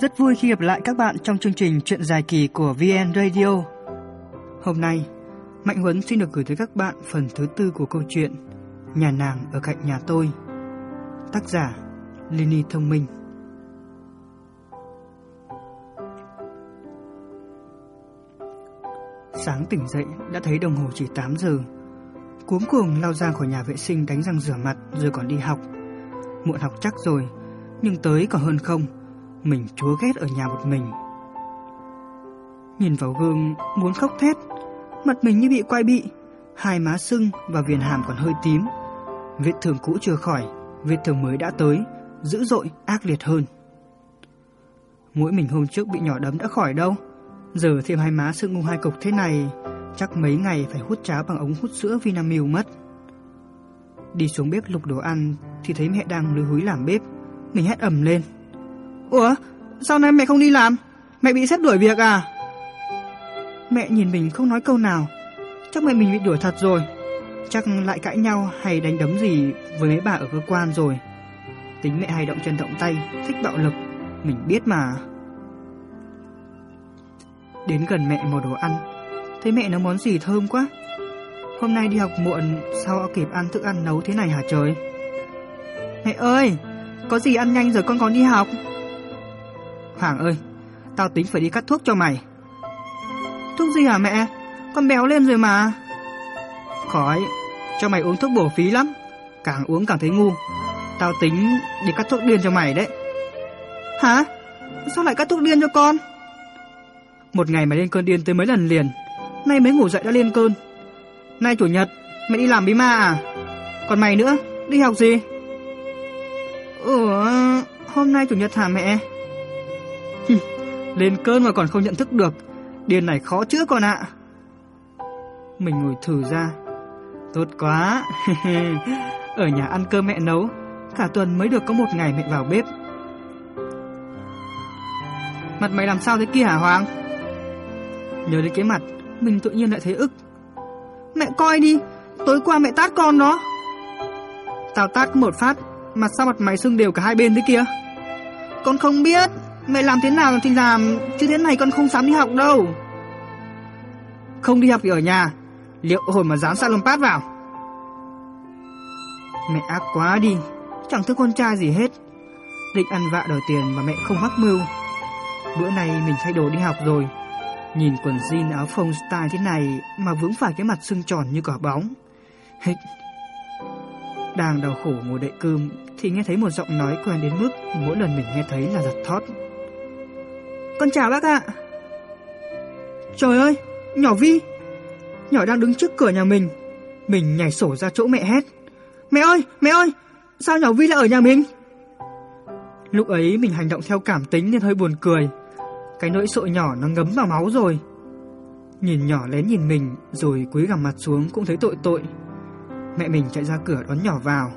Rất vui khi gặp lại các bạn trong chương trình Chuyện dài kỳ của VN Radio. Hôm nay, Mạnh Huấn xin được gửi tới các bạn phần thứ tư của câu chuyện Nhà nàng ở cạnh nhà tôi. Tác giả Lini Thông Minh. Sáng tỉnh dậy đã thấy đồng hồ chỉ 8 giờ. Cuống cuồng lao ra khỏi nhà vệ sinh đánh răng rửa mặt rồi còn đi học. Muộn học chắc rồi, nhưng tới còn hơn không. Mình chúa ghét ở nhà một mình. Nhìn vào gương muốn khóc thét, mặt mình như bị quay bị, hai má sưng và viền hàm còn hơi tím. Vết thương cũ chưa khỏi, vết thương mới đã tới, dữ dội, ác liệt hơn. Mũi mình hôm trước bị nhỏ đấm đã khỏi đâu, giờ thêm hai má sưng ngu hai cục thế này, chắc mấy ngày phải hút cháo bằng ống hút sữa Vinamilk mất. Đi xuống bếp lục đồ ăn thì thấy mẹ đang lưới húi làm bếp, mình hét ầm lên. Ủa, sao nay mẹ không đi làm? Mẹ bị xét đuổi việc à? Mẹ nhìn mình không nói câu nào, chắc mẹ mình bị đuổi thật rồi. Chắc lại cãi nhau hay đánh đấm gì với mấy bà ở cơ quan rồi. Tính mẹ hay động chân động tay, thích bạo lực, mình biết mà. Đến gần mẹ mò đồ ăn, thấy mẹ nấu món gì thơm quá. Hôm nay đi học muộn, sao kịp ăn thức ăn nấu thế này hả trời? Mẹ ơi, có gì ăn nhanh rồi con còn đi học. Hoàng ơi, tao tính phải đi cắt thuốc cho mày. Thuốc gì hả mẹ? Con béo lên rồi mà. Khỏi, cho mày uống thuốc bổ phí lắm. Càng uống càng thấy ngu. Tao tính đi cắt thuốc điên cho mày đấy. Hả? Sao lại cắt thuốc điên cho con? Một ngày mày lên cơn điên tới mấy lần liền. Nay mới ngủ dậy đã lên cơn. Nay chủ nhật, mẹ đi làm bí ma à? Còn mày nữa, đi học gì? Ủa, hôm nay chủ nhật hả mẹ? Lên cơn mà còn không nhận thức được. Điên này khó chữa con ạ. Mình ngồi thử ra. Tốt quá. Ở nhà ăn cơm mẹ nấu. Cả tuần mới được có một ngày mẹ vào bếp. Mặt mày làm sao thế kia hả Hoàng? Nhớ đến cái mặt, Mình tự nhiên lại thấy ức. Mẹ coi đi, Tối qua mẹ tát con đó Tao tát một phát, Mà sao mặt mày sưng đều cả hai bên thế kia? Con không biết. Mẹ làm thế nào thì làm, chứ thế này con không dám đi học đâu. Không đi học thì ở nhà, liệu hồi mà dám lông pad vào. Mẹ ác quá đi, chẳng thương con trai gì hết. Định ăn vạ đòi tiền mà mẹ không mắc mưu. Bữa nay mình thay đồ đi học rồi. Nhìn quần jean áo phông style thế này mà vướng phải cái mặt sưng tròn như quả bóng. Hịch. Đang đau khổ ngồi đậy cơm thì nghe thấy một giọng nói quen đến mức mỗi lần mình nghe thấy là giật thót. Con chào bác ạ. Trời ơi, nhỏ Vi. Nhỏ đang đứng trước cửa nhà mình. Mình nhảy sổ ra chỗ mẹ hét. Mẹ ơi, mẹ ơi, sao nhỏ Vi lại ở nhà mình? Lúc ấy mình hành động theo cảm tính nên hơi buồn cười. Cái nỗi sợ nhỏ nó ngấm vào máu rồi. Nhìn nhỏ lén nhìn mình rồi cúi gằm mặt xuống cũng thấy tội tội. Mẹ mình chạy ra cửa đón nhỏ vào.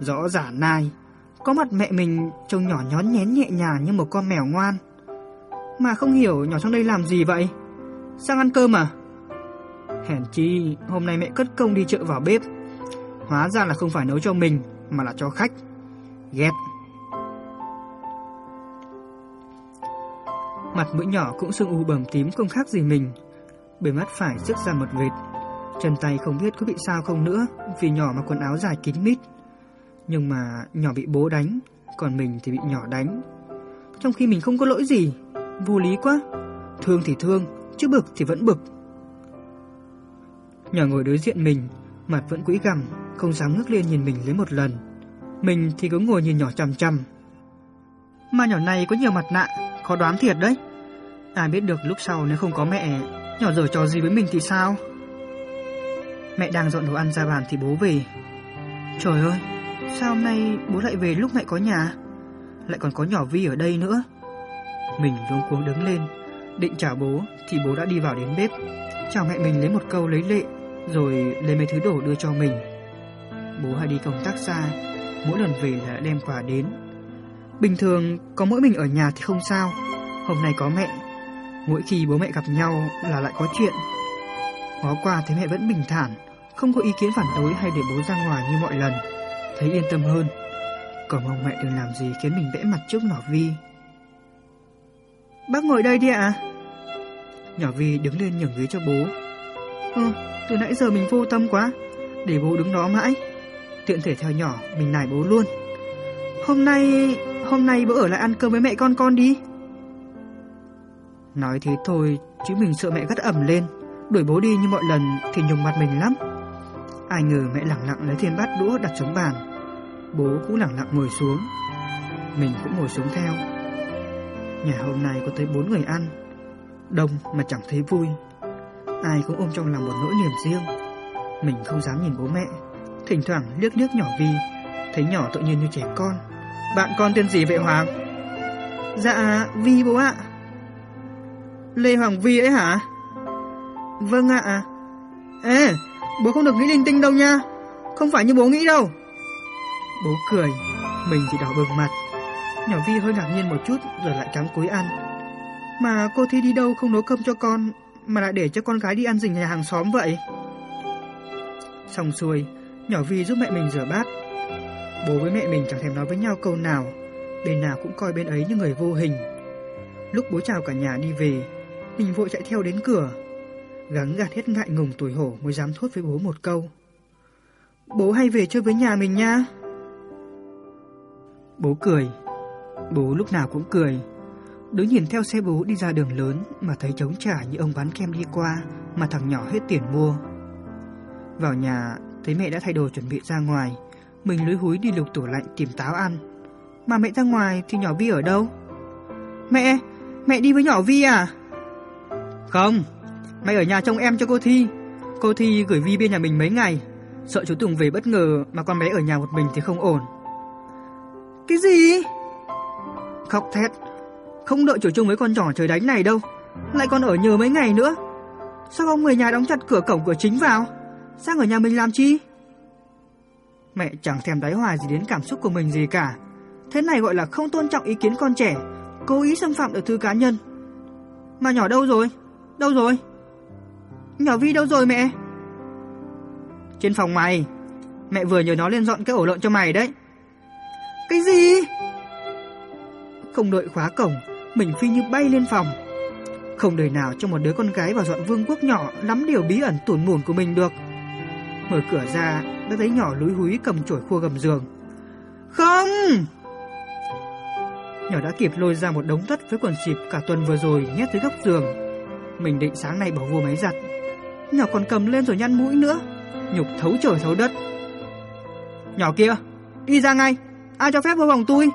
Rõ giả nai, có mặt mẹ mình trông nhỏ nhón nhén nhẹ nhàng như một con mèo ngoan. Mà không hiểu nhỏ trong đây làm gì vậy? Sang ăn cơm à? Hèn chi, hôm nay mẹ cất công đi chợ vào bếp. Hóa ra là không phải nấu cho mình, mà là cho khách. Ghét. Mặt mũi nhỏ cũng sưng u bầm tím không khác gì mình. Bề mắt phải rước ra một vệt. Chân tay không biết có bị sao không nữa, vì nhỏ mặc quần áo dài kín mít. Nhưng mà nhỏ bị bố đánh, còn mình thì bị nhỏ đánh. Trong khi mình không có lỗi gì, Vô lý quá. Thương thì thương, Chứ bực thì vẫn bực. Nhỏ ngồi đối diện mình, Mặt vẫn quỹ gằm, Không dám ngước lên nhìn mình lấy một lần. Mình thì cứ ngồi nhìn nhỏ chằm chằm. Mà nhỏ này có nhiều mặt nạ, Khó đoán thiệt đấy. Ai biết được lúc sau nếu không có mẹ, Nhỏ giờ trò gì với mình thì sao? Mẹ đang dọn đồ ăn ra bàn thì bố về. Trời ơi, Sao hôm nay bố lại về lúc mẹ có nhà? Lại còn có nhỏ Vi ở đây nữa mình luống cuống đứng lên, định chào bố thì bố đã đi vào đến bếp, chào mẹ mình lấy một câu lấy lệ, rồi lấy mấy thứ đồ đưa cho mình. Bố hay đi công tác xa, mỗi lần về là đem quà đến. Bình thường có mỗi mình ở nhà thì không sao, hôm nay có mẹ, mỗi khi bố mẹ gặp nhau là lại có chuyện. Ngó qua thấy mẹ vẫn bình thản, không có ý kiến phản đối hay để bố ra ngoài như mọi lần, thấy yên tâm hơn. còn mong mẹ đừng làm gì khiến mình vẽ mặt trước nhỏ Vi. Bác ngồi đây đi ạ. Nhỏ Vi đứng lên nhường ghế cho bố. Ừ, từ nãy giờ mình vô tâm quá, để bố đứng đó mãi. Tiện thể theo nhỏ, mình nài bố luôn. Hôm nay, hôm nay bố ở lại ăn cơm với mẹ con con đi. Nói thế thôi, chứ mình sợ mẹ gắt ẩm lên, đuổi bố đi như mọi lần thì nhùng mặt mình lắm. Ai ngờ mẹ lặng lặng lấy thêm bát đũa đặt xuống bàn. Bố cũng lặng lặng ngồi xuống. Mình cũng ngồi xuống theo. Nhà hôm nay có tới bốn người ăn. Đông mà chẳng thấy vui. Ai cũng ôm trong lòng một nỗi niềm riêng. Mình không dám nhìn bố mẹ. Thỉnh thoảng liếc liếc nhỏ Vi, thấy nhỏ tự nhiên như trẻ con. Bạn con tên gì vậy Hoàng? Dạ, Vi bố ạ. Lê Hoàng Vi ấy hả? Vâng ạ. Ê, bố không được nghĩ linh tinh đâu nha. Không phải như bố nghĩ đâu. Bố cười, mình chỉ đỏ bừng mặt. Nhỏ Vi hơi ngạc nhiên một chút rồi lại cắm cúi ăn. Mà cô Thi đi đâu không nấu cơm cho con mà lại để cho con gái đi ăn rình nhà hàng xóm vậy? Xong xuôi, nhỏ Vi giúp mẹ mình rửa bát. Bố với mẹ mình chẳng thèm nói với nhau câu nào, bên nào cũng coi bên ấy như người vô hình. Lúc bố chào cả nhà đi về, mình vội chạy theo đến cửa, gắng gạt hết ngại ngùng tuổi hổ mới dám thốt với bố một câu. Bố hay về chơi với nhà mình nha. Bố cười, bố lúc nào cũng cười. đứa nhìn theo xe bố đi ra đường lớn mà thấy trống trả như ông bán kem đi qua mà thằng nhỏ hết tiền mua. Vào nhà, thấy mẹ đã thay đồ chuẩn bị ra ngoài, mình lưới húi đi lục tủ lạnh tìm táo ăn. Mà mẹ ra ngoài thì nhỏ Vi ở đâu? Mẹ, mẹ đi với nhỏ Vi à? Không, mẹ ở nhà trông em cho cô Thi. Cô Thi gửi Vi bên nhà mình mấy ngày, sợ chú Tùng về bất ngờ mà con bé ở nhà một mình thì không ổn. Cái gì? Khóc thét, không đợi chủ chung với con nhỏ trời đánh này đâu, lại còn ở nhờ mấy ngày nữa. Sao không người nhà đóng chặt cửa cổng cửa chính vào? Sang ở nhà mình làm chi? Mẹ chẳng thèm đáy hoài gì đến cảm xúc của mình gì cả. Thế này gọi là không tôn trọng ý kiến con trẻ, cố ý xâm phạm được thư cá nhân. Mà nhỏ đâu rồi? Đâu rồi? Nhỏ Vi đâu rồi mẹ? Trên phòng mày. Mẹ vừa nhờ nó lên dọn cái ổ lợn cho mày đấy. Cái gì? Không đợi khóa cổng, mình phi như bay lên phòng. Không đời nào cho một đứa con gái vào dọn vương quốc nhỏ nắm điều bí ẩn tủn mủn của mình được. Mở cửa ra, đã thấy nhỏ lúi húi cầm chổi khua gầm giường. Không! Nhỏ đã kịp lôi ra một đống tất với quần xịp cả tuần vừa rồi nhét dưới góc giường. Mình định sáng nay bỏ vô máy giặt. Nhỏ còn cầm lên rồi nhăn mũi nữa. Nhục thấu trời thấu đất. Nhỏ kia, đi ra ngay. Ai cho phép vô vòng tôi?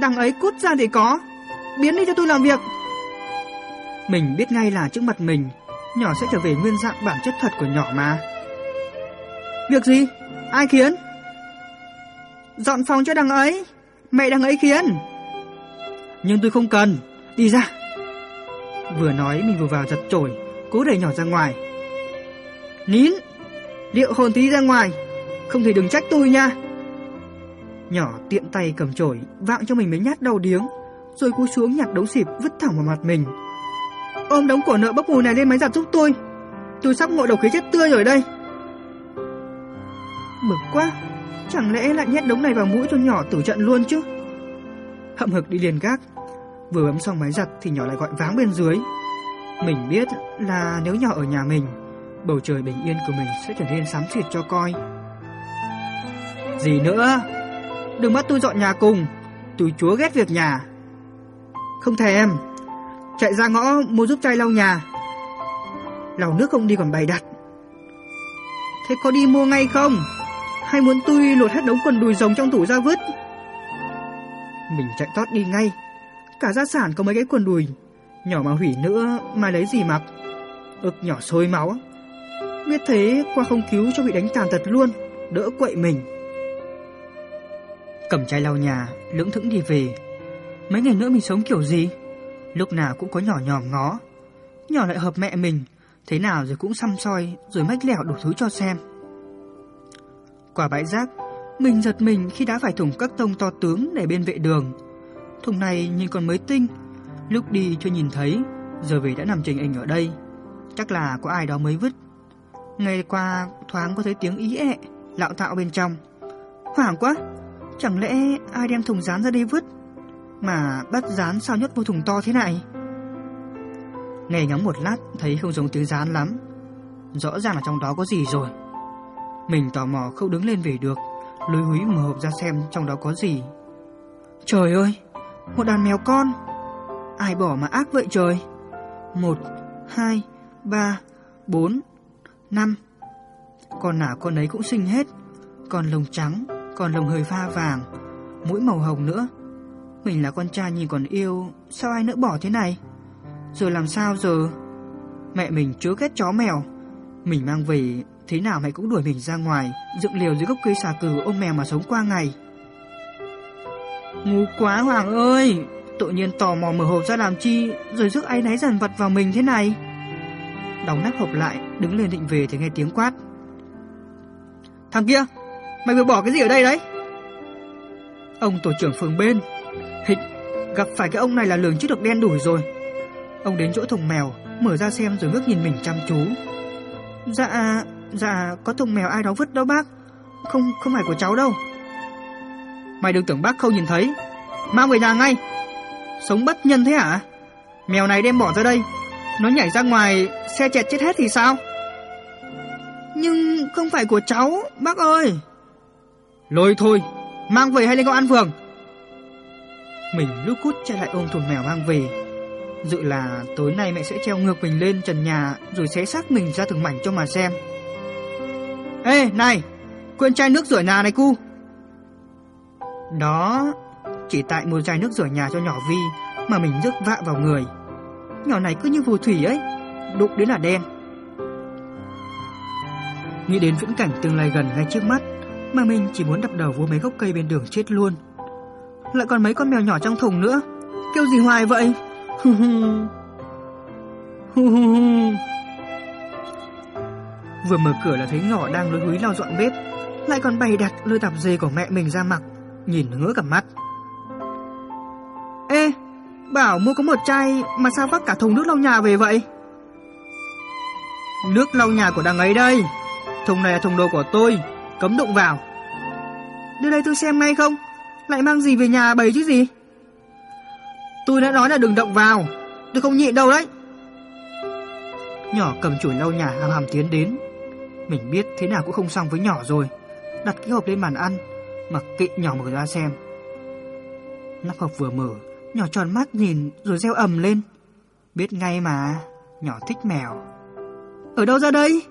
Đằng ấy cút ra thì có. Biến đi cho tôi làm việc. Mình biết ngay là trước mặt mình, nhỏ sẽ trở về nguyên dạng bản chất thật của nhỏ mà. Việc gì? Ai khiến? Dọn phòng cho đằng ấy. Mẹ đằng ấy khiến. Nhưng tôi không cần. Đi ra. Vừa nói mình vừa vào giật chổi, cố đẩy nhỏ ra ngoài. Nín. Liệu hồn tí ra ngoài. Không thể đừng trách tôi nha. Nhỏ tiện tay cầm chổi, vạng cho mình mấy nhát đầu điếng, rồi cú xuống nhặt đống xịp vứt thẳng vào mặt mình. Ôm đống của nợ bốc mùi này lên máy giặt giúp tôi. Tôi sắp ngộ độc khí chết tươi rồi đây. Bực quá, chẳng lẽ lại nhét đống này vào mũi cho nhỏ tử trận luôn chứ? Hậm hực đi liền gác, vừa bấm xong máy giặt thì nhỏ lại gọi váng bên dưới. Mình biết là nếu nhỏ ở nhà mình, bầu trời bình yên của mình sẽ trở nên xám xịt cho coi. Gì nữa? Đừng bắt tôi dọn nhà cùng, tôi chúa ghét việc nhà. Không thèm, chạy ra ngõ mua giúp chai lau nhà. Lau nước không đi còn bày đặt. Thế có đi mua ngay không? Hay muốn tôi lột hết đống quần đùi rồng trong tủ ra vứt? Mình chạy tót đi ngay. Cả gia sản có mấy cái quần đùi. Nhỏ mà hủy nữa mà lấy gì mặc? Ực nhỏ sôi máu. Biết thế qua không cứu cho bị đánh tàn tật luôn. Đỡ quậy mình. Cầm chai lau nhà, lưỡng thững đi về. Mấy ngày nữa mình sống kiểu gì? Lúc nào cũng có nhỏ nhòm ngó. Nhỏ lại hợp mẹ mình. Thế nào rồi cũng xăm soi rồi mách lẻo đủ thứ cho xem. quả bãi rác, mình giật mình khi đã phải thùng các tông to tướng để bên vệ đường. Thùng này nhìn còn mới tinh, lúc đi chưa nhìn thấy, giờ về đã nằm trình ảnh ở đây. Chắc là có ai đó mới vứt. Ngày qua thoáng có thấy tiếng ý ẹ, lạo tạo bên trong. Hoảng quá, chẳng lẽ ai đem thùng rán ra đây vứt? Mà bắt rán sao nhốt vô thùng to thế này? Nghe ngắm một lát Thấy không giống tiếng rán lắm. Rõ ràng là trong đó có gì rồi. Mình tò mò không đứng lên về được Lối húi mở hộp ra xem trong đó có gì. Trời ơi Một đàn mèo con. Ai bỏ mà ác vậy trời? Một, hai, ba, bốn, năm. Con nào con ấy cũng xinh hết Còn lông trắng. Còn lồng hơi pha vàng, Mũi màu hồng nữa. Mình là con trai nhìn còn yêu, Sao ai nỡ bỏ thế này? Rồi làm sao giờ? Mẹ mình chứa ghét chó mèo. Mình mang về, Thế nào mẹ cũng đuổi mình ra ngoài, Dựng liều dưới gốc cây xà cừ ôm mèo mà sống qua ngày. Ngu quá Hoàng ơi! Tự nhiên tò mò mở hộp ra làm chi, Rồi rước ai náy dần vật vào mình thế này? Đóng nắp hộp lại, Đứng lên định về thì nghe tiếng quát. Thằng kia! Mày vừa bỏ cái gì ở đây đấy? Ông tổ trưởng phường bên. Hịch Gặp phải cái ông này là lường chứ được đen đủi rồi. Ông đến chỗ thùng mèo Mở ra xem rồi ngước nhìn mình chăm chú. Dạ Dạ có thùng mèo ai đó vứt đâu bác. Không không phải của cháu đâu. Mày đừng tưởng bác không nhìn thấy. Mang về nhà ngay. Sống bất nhân thế hả? Mèo này đem bỏ ra đây. Nó nhảy ra ngoài Xe chẹt chết hết thì sao? Nhưng không phải của cháu Bác ơi Lôi thôi, Mang về hay lên công an phường? Mình lúc cút chạy lại ôm thùng mèo mang về. Dự là tối nay mẹ sẽ treo ngược mình lên trần nhà, Rồi xé xác mình ra từng mảnh cho mà xem. Ê, này, Quên chai nước rửa nhà này cu. Đó, Chỉ tại một chai nước rửa nhà cho nhỏ Vi Mà mình rước vạ vào người. Nhỏ này cứ như phù thủy ấy, Đụng đến là đen. Nghĩ đến viễn cảnh tương lai gần ngay trước mắt mà mình chỉ muốn đập đầu vô mấy gốc cây bên đường chết luôn. Lại còn mấy con mèo nhỏ trong thùng nữa. Kêu gì hoài vậy? Vừa mở cửa là thấy nhỏ đang lối húi lau dọn bếp. Lại còn bày đặt lôi tạp dề của mẹ mình ra mặc Nhìn ngỡ cả mắt. Ê, Bảo mua có một chai Mà sao vác cả thùng nước lau nhà về vậy? Nước lau nhà của đằng ấy đây. Thùng này là thùng đồ của tôi. Cấm đụng vào. Đưa đây tôi xem ngay không? Lại mang gì về nhà bày chứ gì? Tôi đã nói là đừng động vào. Tôi không nhịn đâu đấy. Nhỏ cầm chổi lau nhà hàm hàm tiến đến. Mình biết thế nào cũng không xong với nhỏ rồi. Đặt cái hộp lên bàn ăn, Mặc kệ nhỏ mở ra xem. Nắp hộp vừa mở, Nhỏ tròn mắt nhìn rồi reo ầm lên. Biết ngay mà, Nhỏ thích mèo. Ở đâu ra đây?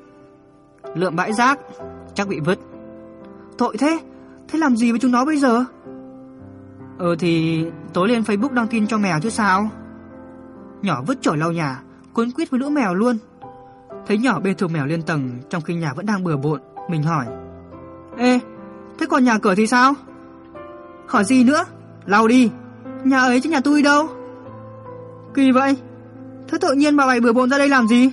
Lượm bãi rác, Chắc bị vứt. Tội thế. Thế làm gì với chúng nó bây giờ? Ờ thì tối lên Facebook đăng tin cho mèo chứ sao? Nhỏ vứt chổi lau nhà Cuốn quýt với lũ mèo luôn. Thấy nhỏ bê thùng mèo lên tầng Trong khi nhà vẫn đang bừa bộn Mình hỏi. Ê thế còn nhà cửa thì sao? Hỏi gì nữa Lau đi. Nhà ấy chứ nhà tôi đâu. Kỳ vậy. Thế tự nhiên bà bày bừa bộn ra đây làm gì?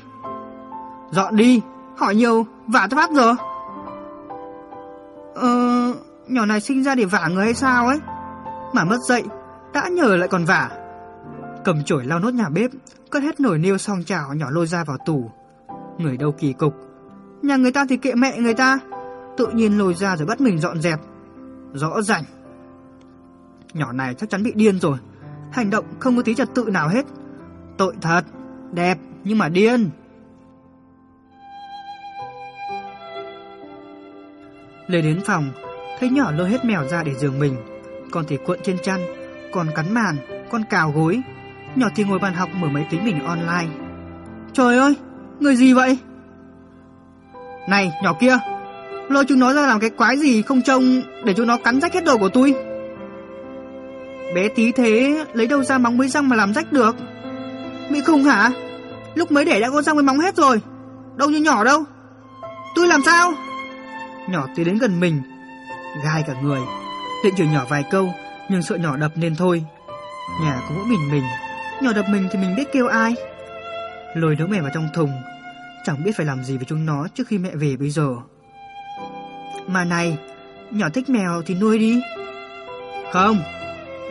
Dọn đi Hỏi nhiều vả pháp giờ. Ờ Nhỏ này sinh ra để vả người hay sao ấy? Mà mất dậy, Đã nhờ lại còn vả. Cầm chổi lau nốt nhà bếp, Cất hết nồi niêu xong chảo nhỏ lôi ra vào tủ. Người đâu kỳ cục? Nhà người ta thì kệ mẹ người ta. Tự nhiên lôi ra rồi bắt mình dọn dẹp. Rõ ràng Nhỏ này chắc chắn bị điên rồi. Hành động không có tí trật tự nào hết. Tội thật, Đẹp nhưng mà điên. Lê đến phòng Thấy nhỏ lôi hết mèo ra để giường mình. Con thì cuộn trên chăn Còn cắn màn, Con cào gối. Nhỏ thì ngồi bàn học mở máy tính mình online. Trời ơi, Người gì vậy? Này, nhỏ kia, Lôi chúng nó ra làm cái quái gì không trông Để chúng nó cắn rách hết đồ của tôi? Bé tí thế, Lấy đâu ra móng mới răng mà làm rách được? Mỹ khùng hả? Lúc mới để đã có răng với móng hết rồi. Đâu như nhỏ đâu. Tôi làm sao? Nhỏ tí đến gần mình Gai cả người. Định chửi nhỏ vài câu, Nhưng sợ nhỏ đập nên thôi. Nhà có mỗi mình mình. Nhỏ đập mình thì mình biết kêu ai? Lôi đứa mẹ vào trong thùng. Chẳng biết phải làm gì với chúng nó trước khi mẹ về bây giờ. Mà này, Nhỏ thích mèo thì nuôi đi. Không,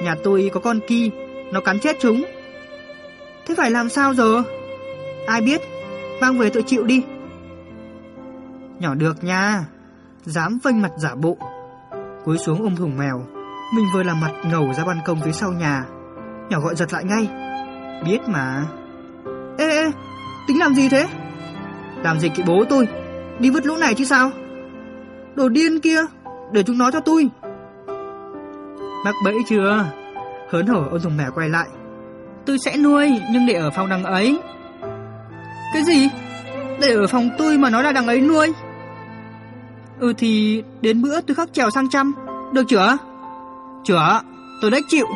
Nhà tôi có con ki, Nó cắn chết chúng. Thế phải làm sao giờ? Ai biết? Mang về tự chịu đi. Nhỏ được nha. Dám vênh mặt giả bộ. Cúi xuống ôm thùng mèo. Mình vừa làm mặt ngầu ra ban công phía sau nhà. Nhỏ gọi giật lại ngay. Biết mà. Ê ê, tính làm gì thế? Làm gì kỵ bố tôi? Đi vứt lũ này chứ sao? Đồ điên kia, Để chúng nó cho tôi. Mắc bẫy chưa? Hớn hở ôm thùng mèo quay lại. Tôi sẽ nuôi, nhưng để ở phòng đằng ấy. Cái gì? Để ở phòng tôi mà nói là đằng ấy nuôi. Ừ thì đến bữa tôi khắc trèo sang trăm Được chưa? Chưa, tôi đấy chịu.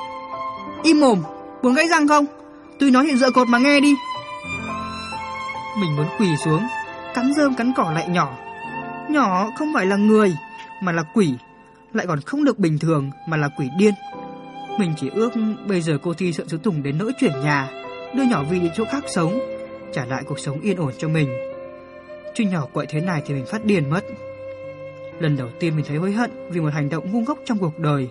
Im mồm Muốn gãy răng không? Tôi nói hiện dựa cột mà nghe đi. Mình muốn quỳ xuống, Cắn rơm cắn cỏ lại nhỏ. Nhỏ không phải là người, Mà là quỷ. Lại còn không được bình thường, Mà là quỷ điên. Mình chỉ ước bây giờ cô Thi sợ chú Tùng đến nỗi chuyển nhà, Đưa nhỏ Vi đi chỗ khác sống, Trả lại cuộc sống yên ổn cho mình. Chứ nhỏ quậy thế này thì mình phát điên mất. Lần đầu tiên mình thấy hối hận Vì một hành động ngu ngốc trong cuộc đời.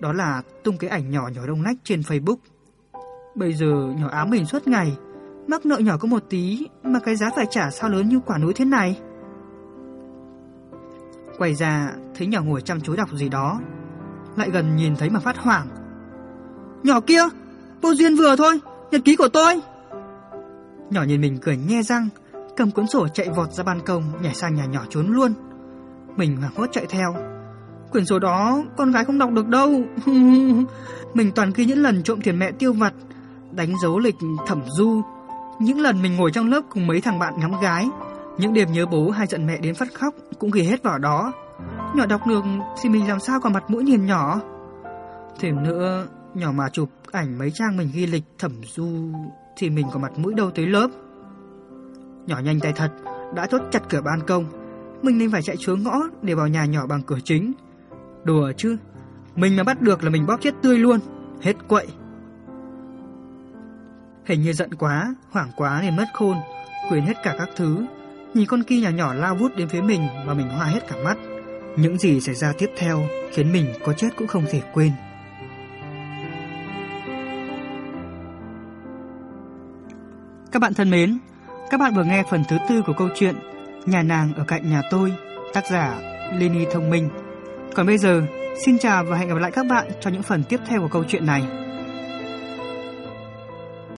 Đó là tung cái ảnh nhỏ nhỏ đông nách trên Facebook. Bây giờ nhỏ ám mình suốt ngày, Mắc nợ nhỏ có một tí Mà cái giá phải trả sao lớn như quả núi thế này? Quay ra, thấy nhỏ ngồi chăm chú đọc gì đó, Lại gần nhìn thấy mà phát hoảng. Nhỏ kia Vô duyên vừa thôi, Nhật ký của tôi. Nhỏ nhìn mình cười nhe răng, Cầm cuốn sổ chạy vọt ra ban công, Nhảy sang nhà nhỏ trốn luôn. Mình hoảng hốt chạy theo. Quyển sổ đó, con gái không đọc được đâu. Mình toàn ghi những lần trộm tiền mẹ tiêu vặt, Đánh dấu lịch thẩm du. Những lần mình ngồi trong lớp cùng mấy thằng bạn ngắm gái, Những đêm nhớ bố hay giận mẹ đến phát khóc Cũng ghi hết vào đó. Nhỏ đọc được thì mình làm sao còn mặt mũi nhìn nhỏ. Thêm nữa, Nhỏ mà chụp ảnh mấy trang mình ghi lịch thẩm du Thì mình có mặt mũi đâu tới lớp. Nhỏ nhanh tay thật, Đã chốt chặt cửa ban công. Mình nên phải chạy xuống ngõ để vào nhà nhỏ bằng cửa chính. Đùa chứ Mình mà bắt được là mình bóp chết tươi luôn Hết quậy. Hình như giận quá, hoảng quá nên mất khôn Quên hết cả các thứ. Nhìn con kia nhỏ nhỏ lao vút đến phía mình Mà mình hoa hết cả mắt. Những gì xảy ra tiếp theo Khiến mình có chết cũng không thể quên. Các bạn thân mến Các bạn vừa nghe phần thứ tư của câu chuyện Nhà nàng ở cạnh nhà tôi, Tác giả Lenny Thông Minh. Còn bây giờ, Xin chào và hẹn gặp lại các bạn cho những phần tiếp theo của câu chuyện này.